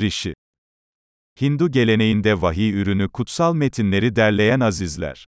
Rishi Hindu geleneğinde vahiy ürünü kutsal metinleri derleyen azizler.